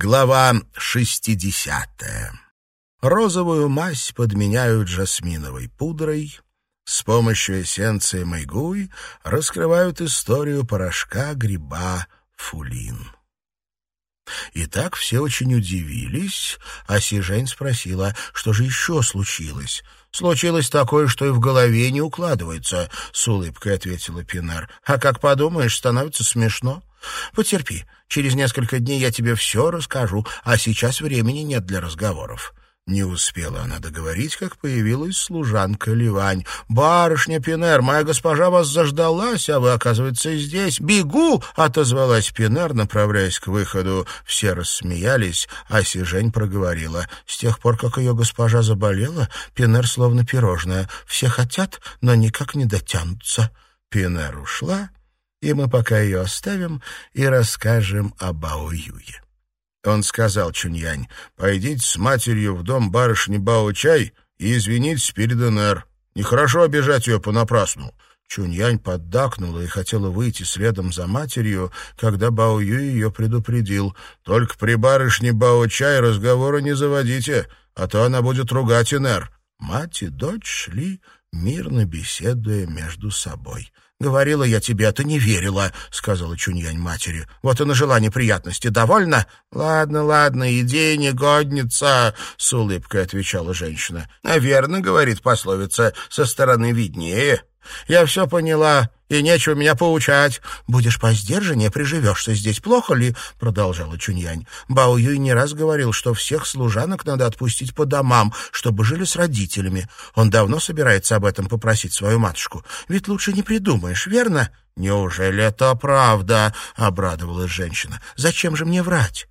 Глава 60. Розовую мазь подменяют жасминовой пудрой. С помощью эссенции Мэйгуй раскрывают историю порошка гриба фулин. И так все очень удивились, а Сижень спросила, что же еще случилось. «Случилось такое, что и в голове не укладывается», — с улыбкой ответила Пинар. «А как подумаешь, становится смешно. Потерпи, через несколько дней я тебе все расскажу, а сейчас времени нет для разговоров». Не успела она договорить, как появилась служанка Ливань. «Барышня Пинер, моя госпожа вас заждалась, а вы, оказывается, здесь. Бегу!» — отозвалась Пинер, направляясь к выходу. Все рассмеялись, а Сижень проговорила. С тех пор, как ее госпожа заболела, Пинер словно пирожное. Все хотят, но никак не дотянутся. Пинер ушла, и мы пока ее оставим и расскажем о Бао-Юе. Он сказал Чуньянь, «Пойдите с матерью в дом барышни Бао-Чай и извинитесь перед НР. Нехорошо обижать ее понапрасну». Чуньянь поддакнула и хотела выйти следом за матерью, когда Бао Юй ее предупредил. «Только при барышне Бао-Чай разговора не заводите, а то она будет ругать Инер». Мать и дочь шли, мирно беседуя между собой. «Говорила я тебе, а ты не верила», — сказала Чуньянь матери. «Вот и нажила неприятности. Довольно?» «Ладно, ладно, идея негодница», — с улыбкой отвечала женщина. «А верно, — говорит пословица, — со стороны виднее». Я все поняла, и нечего меня поучать. Будешь посдержаннее, приживешься здесь. Плохо ли?» — продолжала Чуньянь. Бао Юй не раз говорил, что всех служанок надо отпустить по домам, чтобы жили с родителями. Он давно собирается об этом попросить свою матушку. Ведь лучше не придумаешь, верно? «Неужели это правда?» — обрадовалась женщина. «Зачем же мне врать?»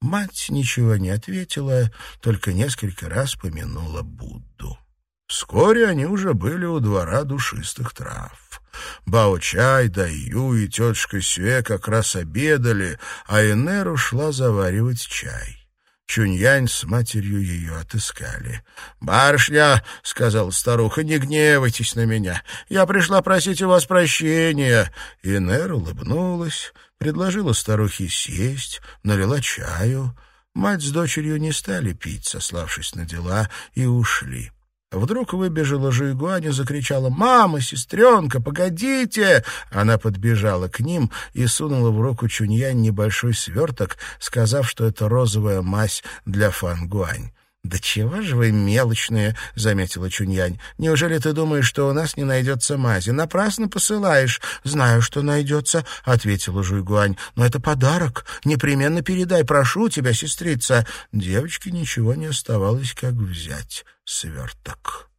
Мать ничего не ответила, только несколько раз помянула Будду. Вскоре они уже были у двора душистых трав. Бао-чай, Даю и тетушка Сюэ как раз обедали, а Энер ушла заваривать чай. Чуньянь с матерью ее отыскали. «Барышня», — сказала старуха, — «не гневайтесь на меня. Я пришла просить у вас прощения». Инер улыбнулась, предложила старухе сесть, налила чаю. Мать с дочерью не стали пить, сославшись на дела, и ушли. Вдруг выбежала Жуйгуань и закричала «Мама, сестренка, погодите!» Она подбежала к ним и сунула в руку Чуньянь небольшой сверток, сказав, что это розовая мазь для Фангуань. «Да чего же вы мелочные!» — заметила Чуньянь. «Неужели ты думаешь, что у нас не найдется мази? Напрасно посылаешь». «Знаю, что найдется», — ответила Жуйгуань. «Но это подарок. Непременно передай, прошу тебя, сестрица». Девочке ничего не оставалось, как взять сверток.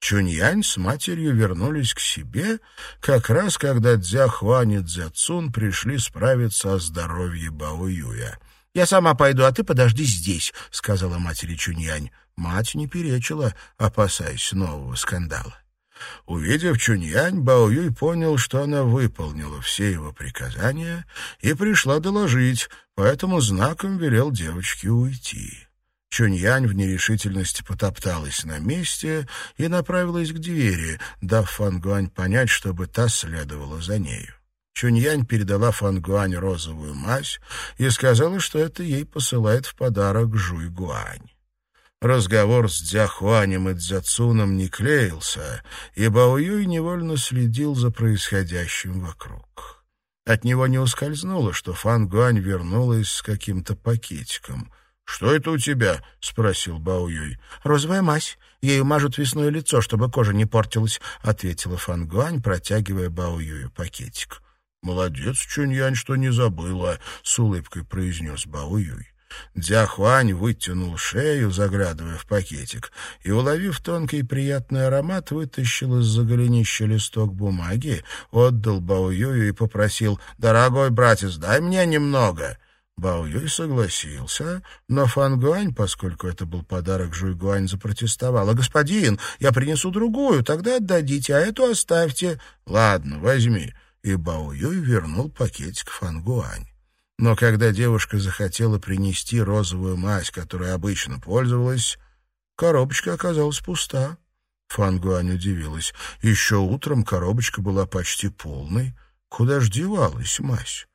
Чуньянь с матерью вернулись к себе, как раз когда Дзяхуань и Дзяцун пришли справиться о здоровье Баоюя. «Я сама пойду, а ты подожди здесь», — сказала матери Чуньянь. Мать не перечила, опасаясь нового скандала. Увидев Чуньянь, Бао Юй понял, что она выполнила все его приказания и пришла доложить, поэтому знаком велел девочке уйти. Чуньянь в нерешительности потопталась на месте и направилась к двери, дав Фангуань понять, чтобы та следовала за нею. Чуньянь передала Фангуань розовую мазь и сказала, что это ей посылает в подарок Жуйгуань. Разговор с Дзяхуанем и Дзяцуном не клеился, и Баоюй невольно следил за происходящим вокруг. От него не ускользнуло, что Фан Гуань вернулась с каким-то пакетиком. «Что это у тебя?» — спросил Баоюй. «Розовая мазь. Ею мажут весное лицо, чтобы кожа не портилась», — ответила Фан Гуань, протягивая Баоюю пакетик. «Молодец, Чуньянь, что не забыла», — с улыбкой произнес Баоюй. Дзяхуань вытянул шею, заглядывая в пакетик, и, уловив тонкий приятный аромат, вытащил из-за голенища листок бумаги, отдал Баоюю и попросил «Дорогой братец, дай мне немного». Баоюй согласился, но Фангуань, поскольку это был подарок Жуйгуань, запротестовала. «Господин, я принесу другую, тогда отдадите, а эту оставьте». «Ладно, возьми». И Баоюй вернул пакетик Фангуань. Но когда девушка захотела принести розовую мазь, которой обычно пользовалась, коробочка оказалась пуста. Фангуань удивилась. Еще утром коробочка была почти полной. Куда ж девалась мазь?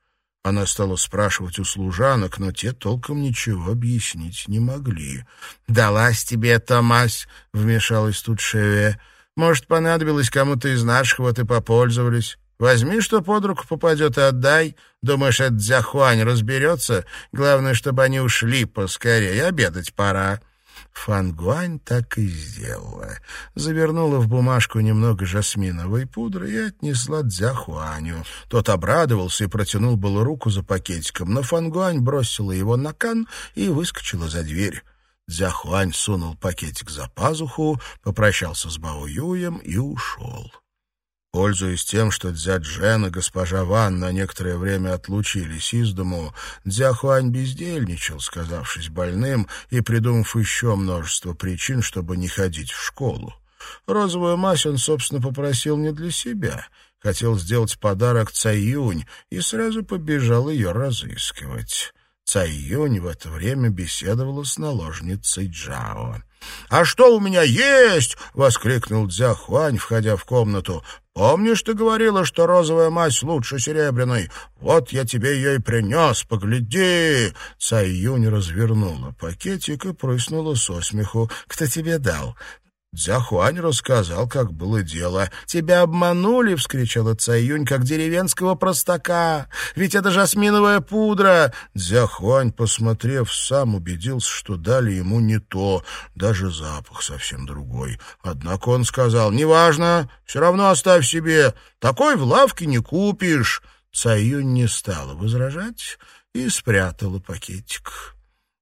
Она стала спрашивать у служанок, но те толком ничего объяснить не могли. «Далась тебе эта мазь», — вмешалась тут Шеве. «Может, понадобилось кому-то из наших, вот и попользовались. Возьми, что под руку попадет, и отдай. Думаешь, этот Дзяхуань разберется? Главное, чтобы они ушли поскорее. Обедать пора». Фангуань так и сделала. Завернула в бумажку немного жасминовой пудры и отнесла Дзяхуаню. Тот обрадовался и протянул было руку за пакетиком, но Фангуань бросила его на кан и выскочила за дверь. Дзяхуань сунул пакетик за пазуху, попрощался с Бао Юем и ушел. Пользуясь тем, что дзя Джен и госпожа Ван на некоторое время отлучились из дому, дзя Хуань бездельничал, сказавшись больным и придумав еще множество причин, чтобы не ходить в школу. Розовую мазь он, собственно, попросил не для себя. Хотел сделать подарок Цаюнь и сразу побежал ее разыскивать. Цаюнь в это время беседовала с наложницей Джао. «А что у меня есть?» — воскликнул Дзя Хуань, входя в комнату. «Помнишь, ты говорила, что розовая мазь лучше серебряной? Вот я тебе ее и принес, погляди!» Цай Юнь развернула пакетик и прыснула со смеху. «Кто тебе дал?» Дзяхуань рассказал, как было дело. «Тебя обманули!» — вскричала Цаюнь, как деревенского простака. «Ведь это жасминовая пудра!» Дзяхуань, посмотрев, сам убедился, что дали ему не то, даже запах совсем другой. Однако он сказал, «Неважно, все равно оставь себе, такой в лавке не купишь». Цаюнь не стала возражать и спрятала пакетик.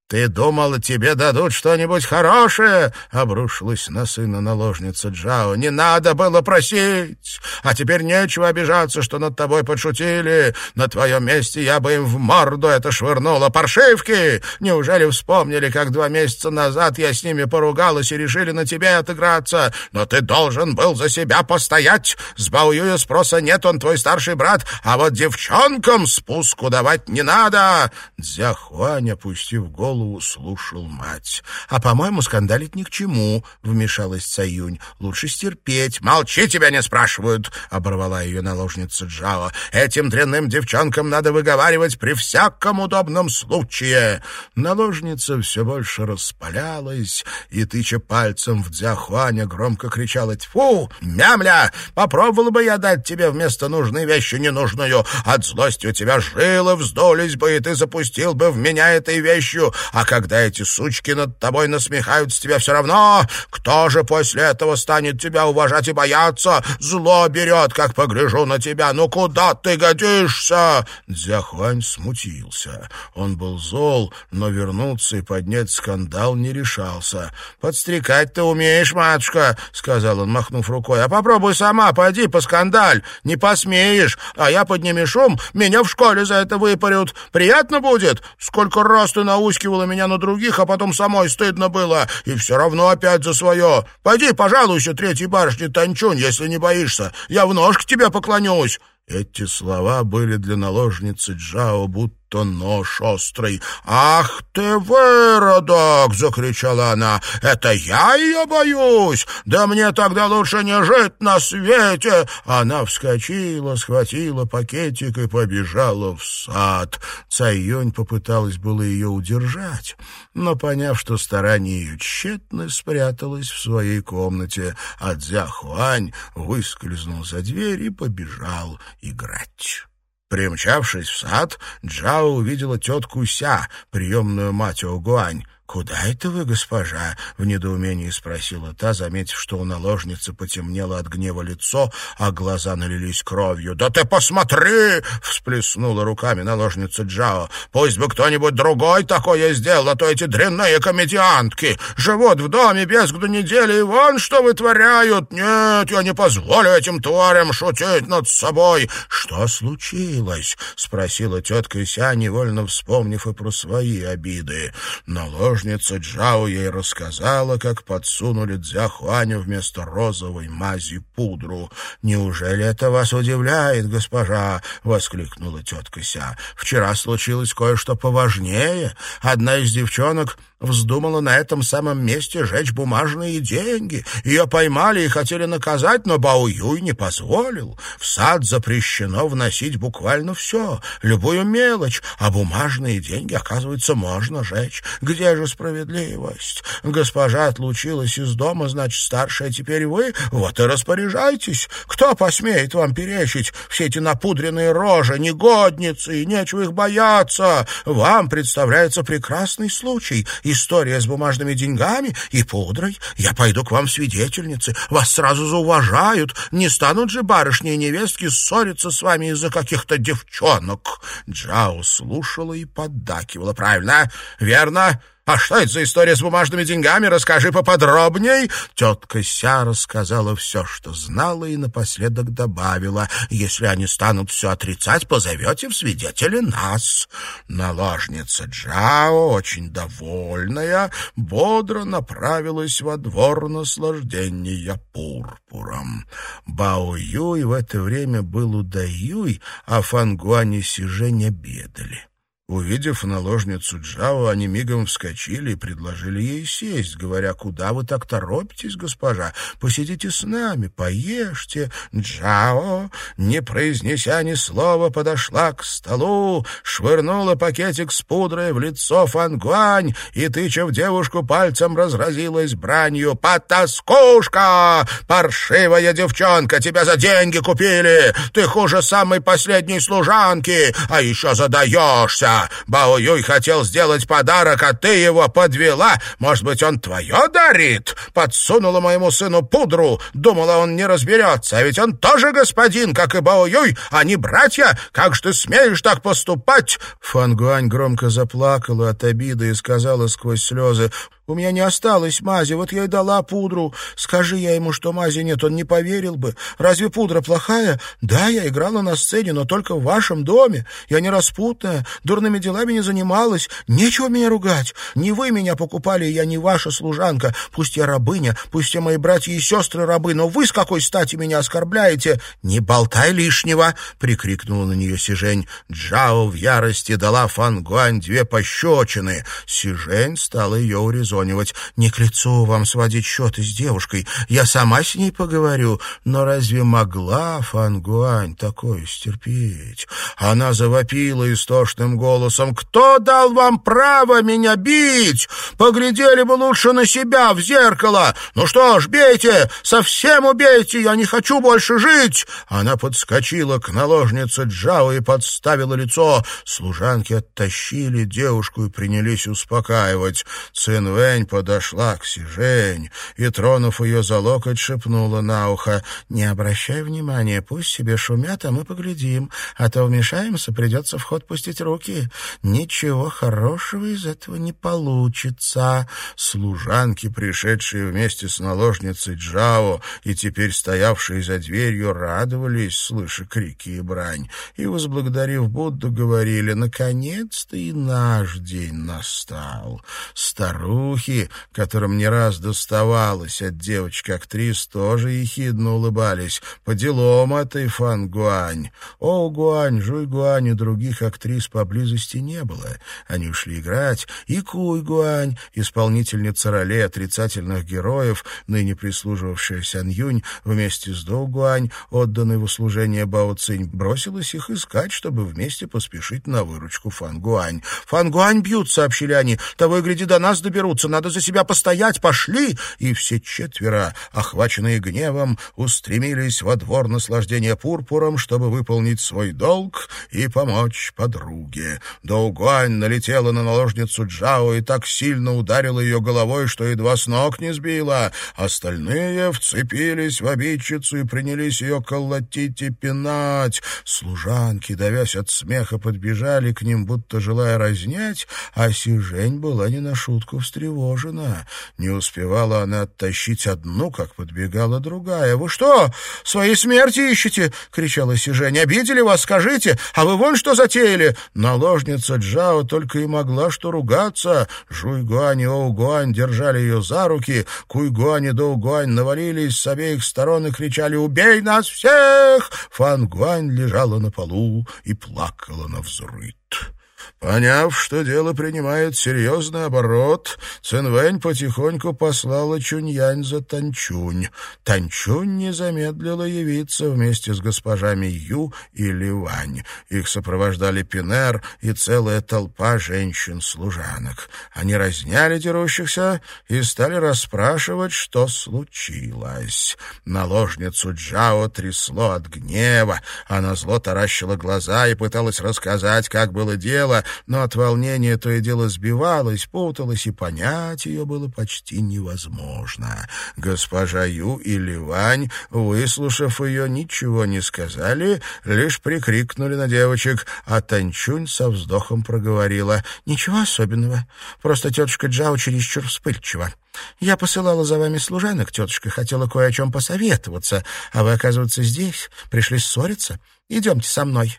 «Ты думала, тебе дадут что-нибудь хорошее?» — обрушилась на сына наложница Джао. «Не надо было просить! А теперь нечего обижаться, что над тобой подшутили. На твоем месте я бы им в морду это швырнула. Паршивки! Неужели вспомнили, как два месяца назад я с ними поругалась и решили на тебе отыграться? Но ты должен был за себя постоять. С Баоюя спроса нет, он твой старший брат, а вот девчонкам спуску давать не надо!» Дзяхуань, опустив голову, голову слушал мать. «А, по-моему, скандалить ни к чему», — вмешалась Цаюнь. «Лучше стерпеть». «Молчи, тебя не спрашивают», — оборвала ее наложница Джао. «Этим дрянным девчонкам надо выговаривать при всяком удобном случае». Наложница все больше распалялась и, тыча пальцем в Дзяхуаня, громко кричала «Тьфу! Мямля! Попробовала бы я дать тебе вместо нужной вещи ненужную. От злости у тебя жилы вздулись бы, и ты запустил бы в меня этой вещью, а когда эти сучки над тобой насмехаются тебя все равно, кто же после этого станет тебя уважать и бояться? Зло берет, как погляжу на тебя. Ну куда ты годишься?» Дзяхуань смутился. Он был зол, но вернуться и поднять скандал не решался. «Подстрекать ты умеешь, матушка», — сказал он, махнув рукой. «А попробуй сама, пойди по скандаль. Не посмеешь, а я подними шум, меня в школе за это выпарют. Приятно будет? Сколько раз ты наускивал натаскивала меня на других, а потом самой стыдно было, и все равно опять за свое. Пойди, пожалуйся, третьей барышне Танчунь, если не боишься. Я в ножки тебе поклонюсь». Эти слова были для наложницы Джао будто будто нож острый. «Ах ты, выродок!» — закричала она. «Это я ее боюсь! Да мне тогда лучше не жить на свете!» Она вскочила, схватила пакетик и побежала в сад. Цайюнь попыталась было ее удержать, но, поняв, что старания ее тщетны, спряталась в своей комнате, а Дзяхуань выскользнул за дверь и побежал играть. Примчавшись в сад, Джао увидела тетку Ся, приемную мать Огуань. «Куда это вы, госпожа?» — в недоумении спросила та, заметив, что у наложницы потемнело от гнева лицо, а глаза налились кровью. «Да ты посмотри!» — всплеснула руками наложница Джао. «Пусть бы кто-нибудь другой такое сделал, а то эти дрянные комедиантки живут в доме без году недели и вон что вытворяют! Нет, я не позволю этим тварям шутить над собой!» «Что случилось?» — спросила тетка Ися, невольно вспомнив и про свои обиды. Наложница наложница Джао ей рассказала, как подсунули Дзяхуаню вместо розовой мази пудру. «Неужели это вас удивляет, госпожа?» — воскликнула тетка Ся. «Вчера случилось кое-что поважнее. Одна из девчонок вздумала на этом самом месте жечь бумажные деньги. Ее поймали и хотели наказать, но Бао Юй не позволил. В сад запрещено вносить буквально все, любую мелочь, а бумажные деньги, оказывается, можно жечь. Где же справедливость? Госпожа отлучилась из дома, значит, старшая теперь вы, вот и распоряжайтесь. Кто посмеет вам перечить? Все эти напудренные рожи, негодницы, и нечего их бояться. Вам представляется прекрасный случай — история с бумажными деньгами и пудрой. Я пойду к вам в свидетельницы. Вас сразу зауважают. Не станут же барышни и невестки ссориться с вами из-за каких-то девчонок». Джао слушала и поддакивала. «Правильно, верно». «А что это за история с бумажными деньгами? Расскажи поподробней!» Тетка Ся рассказала все, что знала, и напоследок добавила, «Если они станут все отрицать, позовете в свидетели нас». Наложница Джао, очень довольная, бодро направилась во двор наслаждения пурпуром. Бао Юй в это время был у Даюй, а Фангуань и Сижень обедали. Увидев наложницу Джао, они мигом вскочили и предложили ей сесть, говоря, «Куда вы так торопитесь, госпожа? Посидите с нами, поешьте». Джао, не произнеся ни слова, подошла к столу, швырнула пакетик с пудрой в лицо Фангуань и, тыча девушку пальцем, разразилась бранью. «Потаскушка! Паршивая девчонка! Тебя за деньги купили! Ты хуже самой последней служанки, а еще задаешься!» Бао Юй хотел сделать подарок, а ты его подвела. Может быть, он твое дарит? Подсунула моему сыну пудру. Думала, он не разберется. А ведь он тоже господин, как и Бао Юй. Они братья. Как же ты смеешь так поступать?» Фангуань громко заплакала от обиды и сказала сквозь слезы, у меня не осталось мази, вот я и дала пудру. Скажи я ему, что мази нет, он не поверил бы. Разве пудра плохая? Да, я играла на сцене, но только в вашем доме. Я не распутная, дурными делами не занималась. Нечего меня ругать. Не вы меня покупали, я не ваша служанка. Пусть я рабыня, пусть все мои братья и сестры рабы, но вы с какой стати меня оскорбляете? Не болтай лишнего, — прикрикнула на нее Сижень. Джао в ярости дала Фангуань две пощечины. Сижень стала ее урезонивать урезонивать. Не к лицу вам сводить счеты с девушкой. Я сама с ней поговорю. Но разве могла Фангуань такое стерпеть? Она завопила истошным голосом. «Кто дал вам право меня бить? Поглядели бы лучше на себя в зеркало. Ну что ж, бейте, совсем убейте, я не хочу больше жить!» Она подскочила к наложнице Джао и подставила лицо. Служанки оттащили девушку и принялись успокаивать. Цинвэ Жень подошла к Сижень и, тронув ее за локоть, шепнула на ухо, «Не обращай внимания, пусть себе шумят, а мы поглядим, а то вмешаемся, придется в ход пустить руки. Ничего хорошего из этого не получится». Служанки, пришедшие вместе с наложницей Джао и теперь стоявшие за дверью, радовались, слыша крики и брань, и, возблагодарив Будду, говорили, «Наконец-то и наш день настал». Старуха Старухи, которым не раз доставалось от девочки-актрис, тоже ехидно улыбались. По делам этой Фан Гуань. О, Гуань, Жуй Гуань и других актрис поблизости не было. Они ушли играть. И Куй Гуань, исполнительница ролей отрицательных героев, ныне прислуживавшая Сян Юнь, вместе с Доу Гуань, отданной в услужение Бао Цинь, бросилась их искать, чтобы вместе поспешить на выручку Фан Гуань. «Фан Гуань бьют», — сообщили они. «Того и гляди, до нас доберутся бороться, надо за себя постоять, пошли!» И все четверо, охваченные гневом, устремились во двор наслаждения пурпуром, чтобы выполнить свой долг и помочь подруге. Доугуань налетела на наложницу Джао и так сильно ударила ее головой, что едва с ног не сбила. Остальные вцепились в обидчицу и принялись ее колотить и пинать. Служанки, давясь от смеха, подбежали к ним, будто желая разнять, а Сижень была не на шутку встревожена встревожена. Не успевала она оттащить одну, как подбегала другая. «Вы что, своей смерти ищете?» — кричала Сижень. «Обидели вас, скажите, а вы вон что затеяли?» наложница Джао только и могла что ругаться. Жуйгуань и Оугуань держали ее за руки, Куйгуань и Доугуань навалились с обеих сторон и кричали «Убей нас всех!» Фангуань лежала на полу и плакала на взрыв. Поняв, что дело принимает серьезный оборот, Цинвэнь потихоньку послала Чуньянь за Танчунь. Танчунь не замедлила явиться вместе с госпожами Ю и Ливань. Их сопровождали Пинер и целая толпа женщин-служанок. Они разняли дерущихся и стали расспрашивать, что случилось. Наложницу Джао трясло от гнева. Она зло таращила глаза и пыталась рассказать, как было дело, но от волнения то и дело сбивалась, путалась, и понять ее было почти невозможно. Госпожа Ю и Ливань, выслушав ее, ничего не сказали, лишь прикрикнули на девочек, а Танчунь со вздохом проговорила. «Ничего особенного, просто тетушка Джао чересчур вспыльчива. Я посылала за вами служанок, тетушка, хотела кое о чем посоветоваться, а вы, оказывается, здесь, пришли ссориться. Идемте со мной».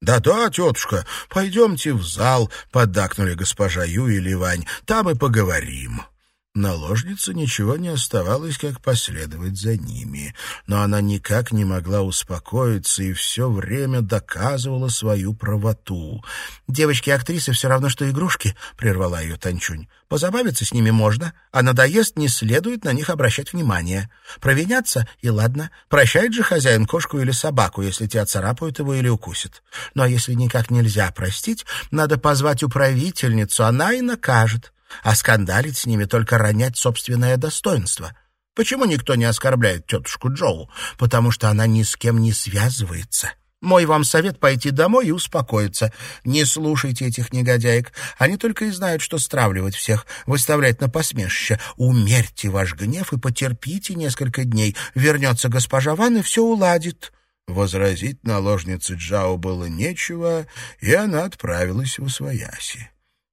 «Да-да, тетушка, пойдемте в зал», — поддакнули госпожа Ю и Ливань. «Там и поговорим». Наложнице ничего не оставалось, как последовать за ними. Но она никак не могла успокоиться и все время доказывала свою правоту. «Девочки-актрисы все равно, что игрушки», — прервала ее Танчунь. «Позабавиться с ними можно, а надоест, не следует на них обращать внимание. Провиняться — и ладно. Прощает же хозяин кошку или собаку, если те оцарапают его или укусят. Но если никак нельзя простить, надо позвать управительницу, она и накажет» а скандалить с ними только ронять собственное достоинство. Почему никто не оскорбляет тетушку Джоу? Потому что она ни с кем не связывается. Мой вам совет пойти домой и успокоиться. Не слушайте этих негодяек. Они только и знают, что стравливать всех, выставлять на посмешище. Умерьте ваш гнев и потерпите несколько дней. Вернется госпожа Ван и все уладит». Возразить наложнице Джао было нечего, и она отправилась в Освояси.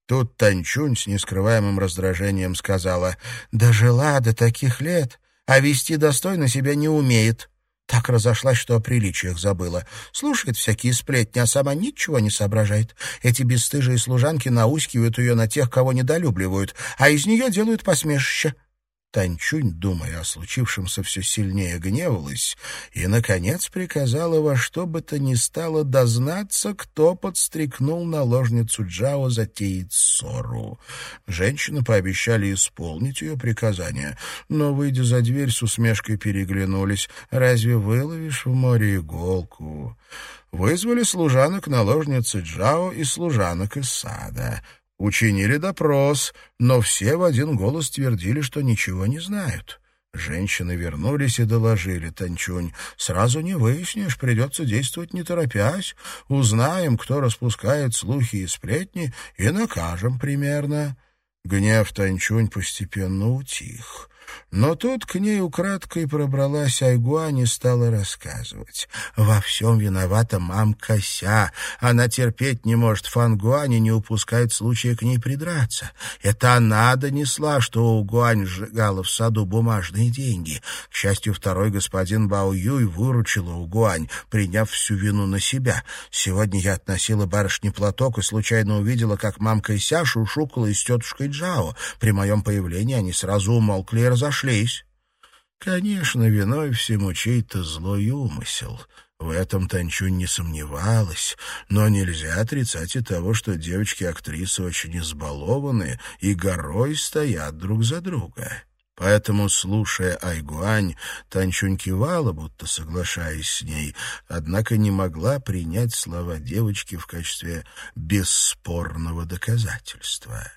Тут Танчунь с нескрываемым раздражением сказала, «Дожила до таких лет, а вести достойно себя не умеет». Так разошлась, что о приличиях забыла. Слушает всякие сплетни, а сама ничего не соображает. Эти бесстыжие служанки наускивают ее на тех, кого недолюбливают, а из нее делают посмешище. Танчунь, думая о случившемся, все сильнее гневалась и, наконец, приказала во что бы то ни стало дознаться, кто подстрекнул наложницу Джао затеять ссору. Женщины пообещали исполнить ее приказание, но, выйдя за дверь, с усмешкой переглянулись. «Разве выловишь в море иголку?» Вызвали служанок наложницы Джао и служанок из сада. Учинили допрос, но все в один голос твердили, что ничего не знают. Женщины вернулись и доложили Танчунь. «Сразу не выяснишь, придется действовать не торопясь. Узнаем, кто распускает слухи и сплетни, и накажем примерно». Гнев Танчунь постепенно утих. Но тут к ней украдкой пробралась Айгуань и стала рассказывать. Во всем виновата мамка Ся. Она терпеть не может Фангуань и не упускает случая к ней придраться. Это она донесла, что у Гуань сжигала в саду бумажные деньги. К счастью, второй господин Бао Юй выручила у Гуань, приняв всю вину на себя. Сегодня я относила барышне платок и случайно увидела, как мамка Ся шушукала с тетушкой Джао. При моем появлении они сразу умолкли и разошлись. Конечно, виной всему чей-то злой умысел. В этом Танчунь не сомневалась, но нельзя отрицать и того, что девочки-актрисы очень избалованы и горой стоят друг за друга. Поэтому, слушая Айгуань, Танчунь кивала, будто соглашаясь с ней, однако не могла принять слова девочки в качестве бесспорного доказательства.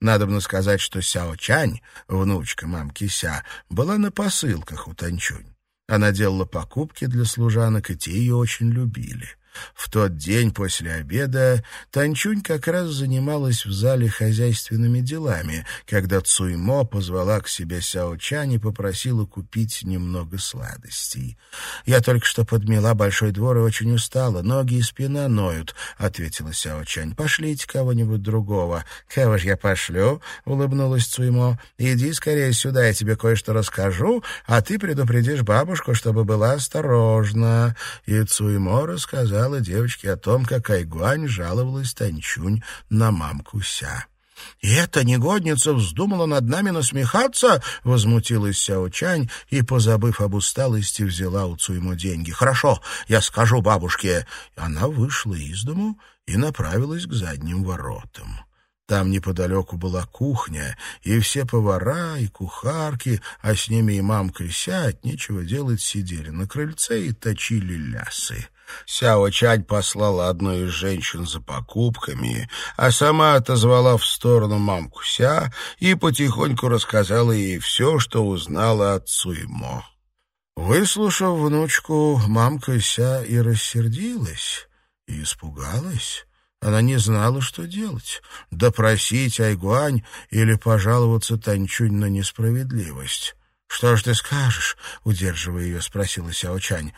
Надобно сказать, что Сяо Чань, внучка мамки Ся, была на посылках у Танчунь. Она делала покупки для служанок, и те ее очень любили. В тот день после обеда Танчунь как раз занималась в зале хозяйственными делами, когда Цуймо позвала к себе Сяо Чань и попросила купить немного сладостей. «Я только что подмела большой двор и очень устала, ноги и спина ноют», — ответила Сяо Чань. «Пошлите кого-нибудь другого». «Кого ж я пошлю?» — улыбнулась Цуймо. «Иди скорее сюда, я тебе кое-что расскажу, а ты предупредишь бабушку, чтобы была осторожна». И Цуймо рассказала рассказала девочке о том, как Айгуань жаловалась Танчунь на мамку Ся. «И эта негодница вздумала над нами насмехаться?» — возмутилась Сяо Чань и, позабыв об усталости, взяла у Цуймо деньги. «Хорошо, я скажу бабушке». Она вышла из дому и направилась к задним воротам. Там неподалеку была кухня, и все повара и кухарки, а с ними и мамка Ся от нечего делать сидели на крыльце и точили лясы. Сяо Чань послала одну из женщин за покупками, а сама отозвала в сторону мамку Ся и потихоньку рассказала ей все, что узнала от Цуймо. Выслушав внучку, мамка Ся и рассердилась, и испугалась. Она не знала, что делать — допросить Айгуань или пожаловаться Танчунь на несправедливость. «Что ж ты скажешь?» — удерживая ее, спросила Сяо Чань.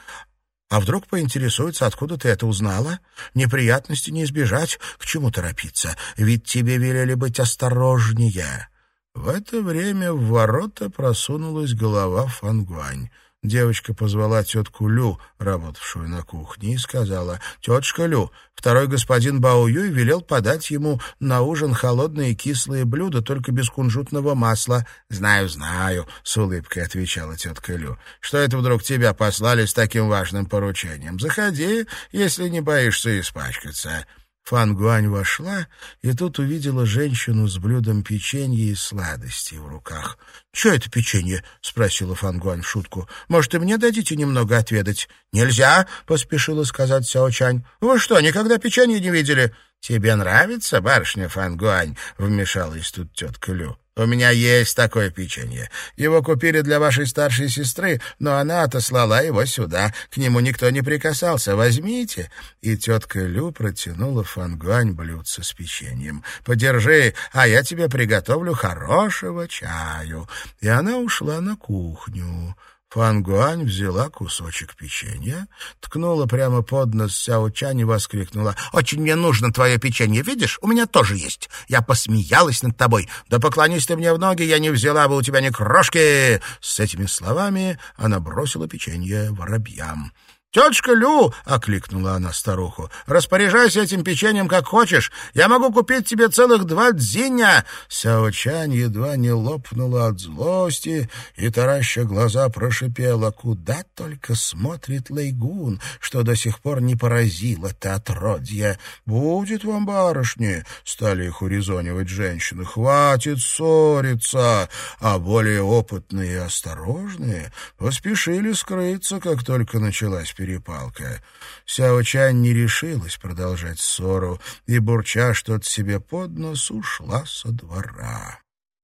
А вдруг поинтересуется, откуда ты это узнала? Неприятности не избежать, к чему торопиться? Ведь тебе велели быть осторожнее». В это время в ворота просунулась голова Фангуань. Девочка позвала тетку Лю, работавшую на кухне, и сказала, «Тетушка Лю, второй господин Бао Юй велел подать ему на ужин холодные кислые блюда, только без кунжутного масла». «Знаю, знаю», — с улыбкой отвечала тетка Лю. «Что это вдруг тебя послали с таким важным поручением? Заходи, если не боишься испачкаться». Фан Гуань вошла и тут увидела женщину с блюдом печенья и сладостей в руках. «Что это печенье?» — спросила Фан Гуань в шутку. «Может, и мне дадите немного отведать?» «Нельзя!» — поспешила сказать Сяо Чань. «Вы что, никогда печенье не видели?» «Тебе нравится, барышня Фан Гуань?» — вмешалась тут тетка Лю. «У меня есть такое печенье. Его купили для вашей старшей сестры, но она отослала его сюда. К нему никто не прикасался. Возьмите». И тетка Лю протянула Фангуань блюдце с печеньем. «Подержи, а я тебе приготовлю хорошего чаю». И она ушла на кухню. Фан Гуань взяла кусочек печенья, ткнула прямо под нос Сяо Чань и воскликнула. «Очень мне нужно твое печенье, видишь? У меня тоже есть. Я посмеялась над тобой. Да поклонись ты мне в ноги, я не взяла бы у тебя ни крошки!» С этими словами она бросила печенье воробьям. «Тетушка Лю!» — окликнула она старуху. «Распоряжайся этим печеньем как хочешь. Я могу купить тебе целых два дзиня!» Сяо Чань едва не лопнула от злости и, тараща глаза, прошипела, куда только смотрит Лейгун, что до сих пор не поразило это отродье. «Будет вам, барышни!» — стали их урезонивать женщины. «Хватит ссориться!» А более опытные и осторожные поспешили скрыться, как только началась перепалка. Сяо Чань не решилась продолжать ссору и, бурча что-то себе под нос, ушла со двора.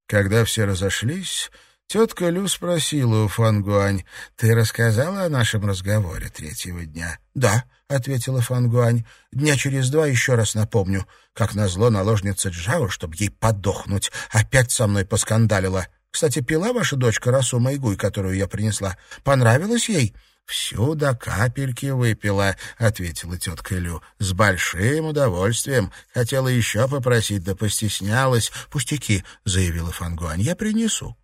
Когда все разошлись, тетка Лю спросила у Фангуань, «Ты рассказала о нашем разговоре третьего дня?» «Да», — ответила Фангуань, «дня через два еще раз напомню. Как назло наложница Джао, чтобы ей подохнуть, опять со мной поскандалила. Кстати, пила ваша дочка росу Майгуй, которую я принесла? Понравилось ей?» «Всю до капельки выпила», — ответила тетка Лю. «С большим удовольствием. Хотела еще попросить, да постеснялась. Пустяки», — заявила Фангуань, — «я принесу».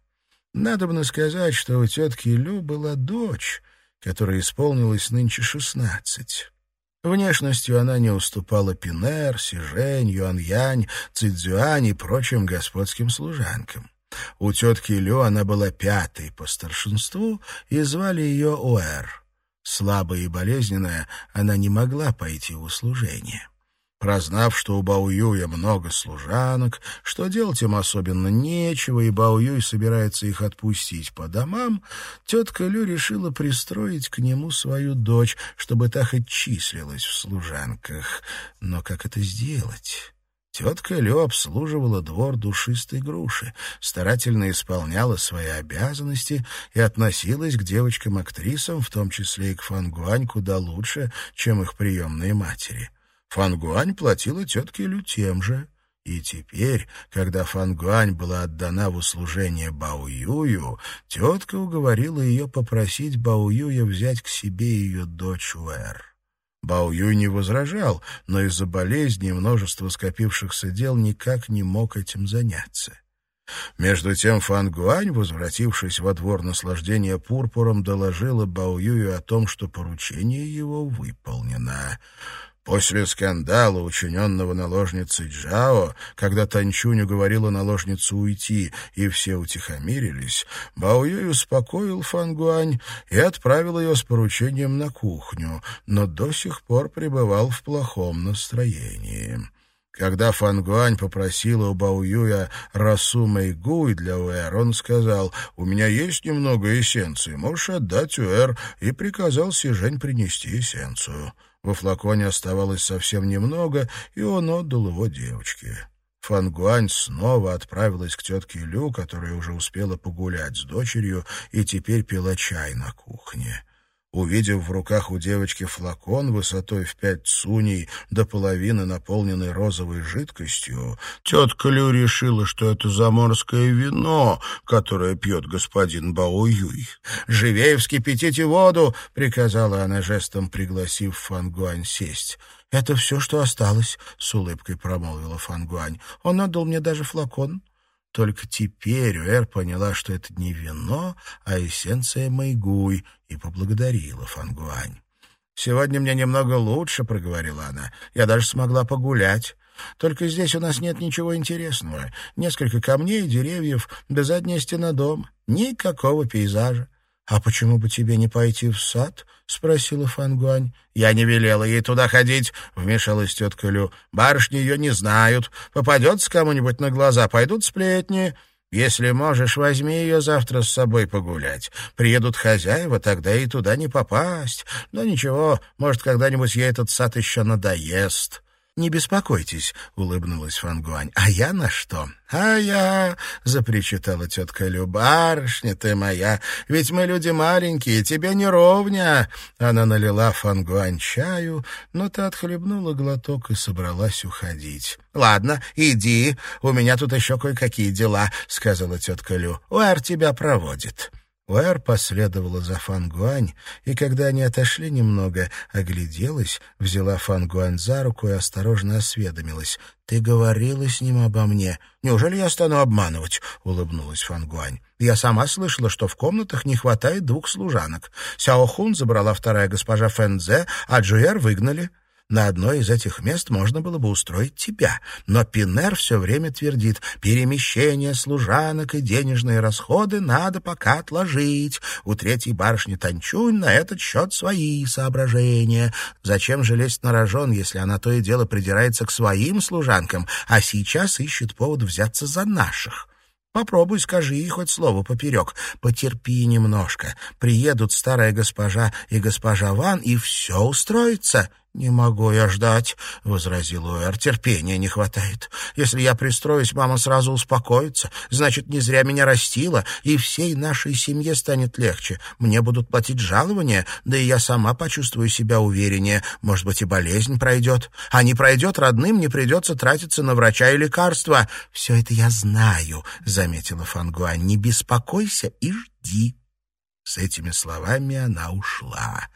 Надобно сказать, что у тетки Лю была дочь, которая исполнилась нынче шестнадцать. Внешностью она не уступала Пинер, Сижень, Юаньянь, Цидзюань и прочим господским служанкам. У тетки Лю она была пятой по старшинству, и звали ее Уэр. Слабая и болезненная, она не могла пойти в услужение. Прознав, что у Баоюя много служанок, что делать им особенно нечего, и Баоюй собирается их отпустить по домам, тетка Лю решила пристроить к нему свою дочь, чтобы та хоть числилась в служанках. Но как это сделать? Тетка Лё обслуживала двор душистой груши, старательно исполняла свои обязанности и относилась к девочкам-актрисам, в том числе и к Фангуань, куда лучше, чем их приемные матери. Фангуань платила тетке Лю тем же. И теперь, когда Фангуань была отдана в услужение Баоюю, тетка уговорила ее попросить Баоюя взять к себе ее дочь Уэр. Бао Юй не возражал, но из-за болезни и множества скопившихся дел никак не мог этим заняться. Между тем Фан Гуань, возвратившись во двор наслаждения пурпуром, доложила Бао Юю о том, что поручение его выполнено. После скандала, учиненного наложницей Джао, когда Танчунь уговорила наложницу уйти, и все утихомирились, Бао Юй успокоил Фан Гуань и отправил ее с поручением на кухню, но до сих пор пребывал в плохом настроении. Когда Фан Гуань попросила у Бао Юя росу Мэйгуй для Уэр, он сказал, «У меня есть немного эссенции, можешь отдать Уэр», и приказал Сижень принести эссенцию. Во флаконе оставалось совсем немного, и он отдал его девочке. Фан Гуань снова отправилась к тетке Лю, которая уже успела погулять с дочерью и теперь пила чай на кухне. Увидев в руках у девочки флакон высотой в пять цуней до половины наполненный розовой жидкостью, тетка Лю решила, что это заморское вино, которое пьет господин Бао Юй. «Живее вскипятите воду!» — приказала она жестом, пригласив Фангуань сесть. «Это все, что осталось», — с улыбкой промолвила Фангуань. «Он отдал мне даже флакон». Только теперь Уэр поняла, что это не вино, а эссенция Мэйгуй, и поблагодарила Фангуань. «Сегодня мне немного лучше», — проговорила она. «Я даже смогла погулять. Только здесь у нас нет ничего интересного. Несколько камней, деревьев, да задняя стена дома. Никакого пейзажа. «А почему бы тебе не пойти в сад?» — спросила Фангуань. «Я не велела ей туда ходить», — вмешалась тетка Лю. «Барышни ее не знают. Попадется кому-нибудь на глаза, пойдут сплетни. Если можешь, возьми ее завтра с собой погулять. Приедут хозяева, тогда и туда не попасть. Но ничего, может, когда-нибудь ей этот сад еще надоест». «Не беспокойтесь», — улыбнулась Фангуань. «А я на что?» «А я...» — запричитала тетка Лю. «Барышня ты моя, ведь мы люди маленькие, тебе не ровня». Она налила Фангуань чаю, но та отхлебнула глоток и собралась уходить. «Ладно, иди, у меня тут еще кое-какие дела», — сказала тетка Лю. «Уэр тебя проводит». Уэр последовала за Фангуань, и когда они отошли немного, огляделась, взяла Фангуань за руку и осторожно осведомилась. «Ты говорила с ним обо мне. Неужели я стану обманывать?» — улыбнулась Фангуань. «Я сама слышала, что в комнатах не хватает двух служанок. Сяо Хун забрала вторая госпожа Фэнзе, а Джуэр выгнали. На одно из этих мест можно было бы устроить тебя. Но Пинер все время твердит, перемещение служанок и денежные расходы надо пока отложить. У третьей барышни Танчунь на этот счет свои соображения. Зачем же лезть на рожон, если она то и дело придирается к своим служанкам, а сейчас ищет повод взяться за наших? Попробуй скажи ей хоть слово поперек. Потерпи немножко. Приедут старая госпожа и госпожа Ван, и все устроится. «Не могу я ждать», — возразил Уэр. «Терпения не хватает. Если я пристроюсь, мама сразу успокоится. Значит, не зря меня растила, и всей нашей семье станет легче. Мне будут платить жалования, да и я сама почувствую себя увереннее. Может быть, и болезнь пройдет. А не пройдет, родным не придется тратиться на врача и лекарства. Все это я знаю», — заметила Фангуань. «Не беспокойся и жди». С этими словами она ушла.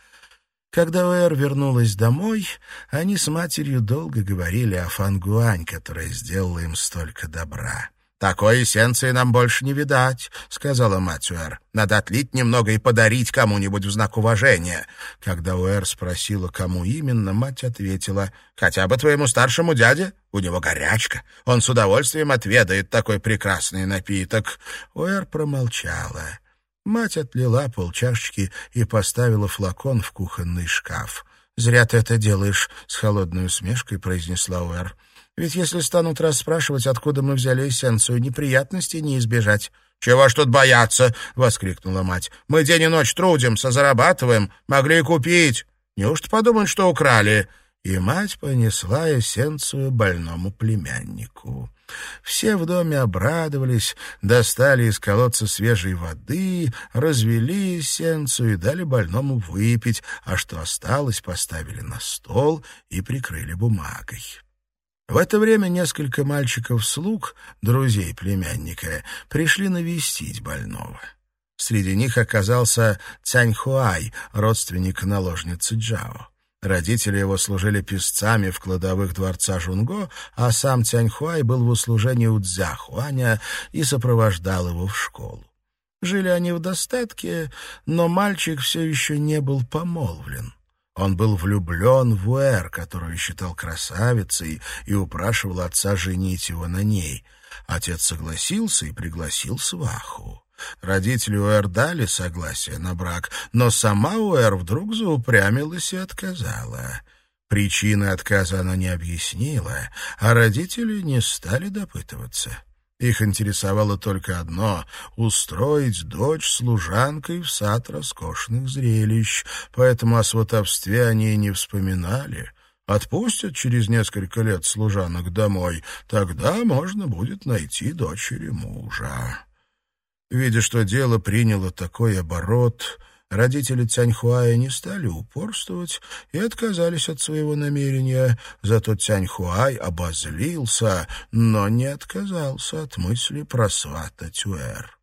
Когда Уэр вернулась домой, они с матерью долго говорили о Фангуань, которая сделала им столько добра. «Такой эссенции нам больше не видать», — сказала мать Уэр. «Надо отлить немного и подарить кому-нибудь в знак уважения». Когда Уэр спросила, кому именно, мать ответила, «Хотя бы твоему старшему дяде. У него горячка. Он с удовольствием отведает такой прекрасный напиток». Уэр промолчала. Мать отлила полчашечки и поставила флакон в кухонный шкаф. «Зря ты это делаешь», — с холодной усмешкой произнесла Уэр. «Ведь если станут расспрашивать, откуда мы взяли эссенцию, неприятностей не избежать». «Чего ж тут бояться?» — воскликнула мать. «Мы день и ночь трудимся, зарабатываем. Могли и купить. Неужто подумают, что украли?» И мать понесла эссенцию больному племяннику. Все в доме обрадовались, достали из колодца свежей воды, развели эссенцию и дали больному выпить, а что осталось, поставили на стол и прикрыли бумагой. В это время несколько мальчиков-слуг, друзей племянника, пришли навестить больного. Среди них оказался Цяньхуай, родственник наложницы Джао. Родители его служили песцами в кладовых дворца Жунго, а сам Тяньхуай был в услужении у Цзяхуаня и сопровождал его в школу. Жили они в достатке, но мальчик все еще не был помолвлен. Он был влюблен в Уэр, которую считал красавицей, и упрашивал отца женить его на ней. Отец согласился и пригласил сваху. Родители Уэр дали согласие на брак, но сама Уэр вдруг заупрямилась и отказала. Причины отказа она не объяснила, а родители не стали допытываться. Их интересовало только одно — устроить дочь служанкой в сад роскошных зрелищ, поэтому о сватовстве они и не вспоминали. Отпустят через несколько лет служанок домой, тогда можно будет найти дочери мужа. Видя, что дело приняло такой оборот, Родители Цяньхуая не стали упорствовать и отказались от своего намерения, зато Цяньхуай обозлился, но не отказался от мысли просватать Уэр.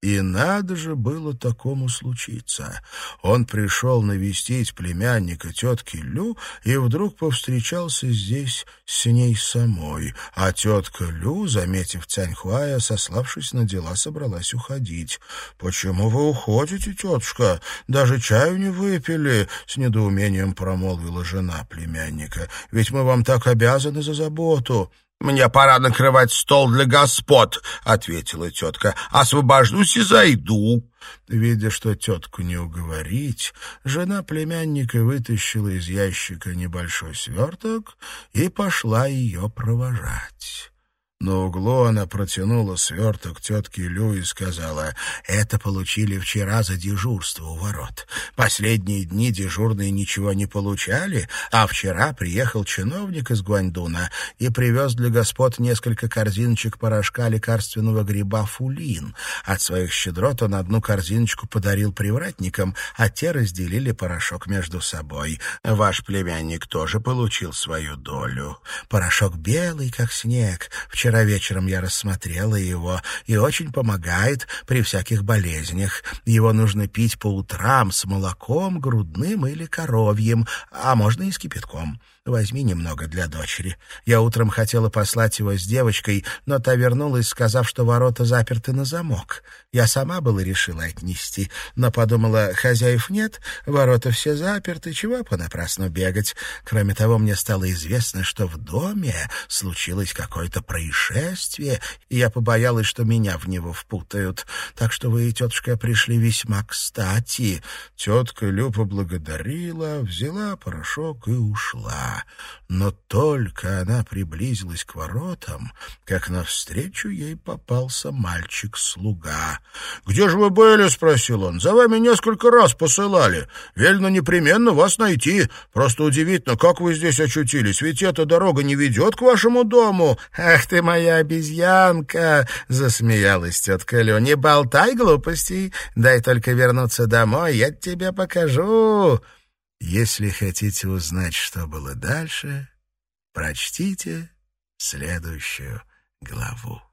И надо же было такому случиться. Он пришел навестить племянника тетки Лю и вдруг повстречался здесь с ней самой. А тетка Лю, заметив Цяньхуая, сославшись на дела, собралась уходить. «Почему вы уходите, тетушка? Даже чаю не выпили?» — с недоумением промолвила жена племянника. «Ведь мы вам так обязаны за заботу». «Мне пора накрывать стол для господ», — ответила тетка. «Освобождусь и зайду». Видя, что тетку не уговорить, жена племянника вытащила из ящика небольшой сверток и пошла ее провожать. На углу она протянула сверток тетке Лю и сказала, «Это получили вчера за дежурство у ворот. Последние дни дежурные ничего не получали, а вчера приехал чиновник из Гуаньдуна и привез для господ несколько корзиночек порошка лекарственного гриба фулин. От своих щедрот он одну корзиночку подарил привратникам, а те разделили порошок между собой. Ваш племянник тоже получил свою долю. Порошок белый, как снег. Вчера Вчера вечером я рассмотрела его, и очень помогает при всяких болезнях. Его нужно пить по утрам с молоком, грудным или коровьим, а можно и с кипятком. Возьми немного для дочери. Я утром хотела послать его с девочкой, но та вернулась, сказав, что ворота заперты на замок. Я сама была решила отнести, но подумала, хозяев нет, ворота все заперты, чего понапрасну бегать. Кроме того, мне стало известно, что в доме случилось какое-то происшествие, и я побоялась, что меня в него впутают. Так что вы, тетушка, пришли весьма кстати. Тетка Люба благодарила, взяла порошок и ушла. Но только она приблизилась к воротам, как навстречу ей попался мальчик-слуга. «Где же вы были?» — спросил он. «За вами несколько раз посылали. Велено непременно вас найти. Просто удивительно, как вы здесь очутились, ведь эта дорога не ведет к вашему дому». «Ах ты моя обезьянка!» — засмеялась тетка Лё. «Не болтай глупостей, дай только вернуться домой, я тебе покажу». Если хотите узнать, что было дальше, прочтите следующую главу.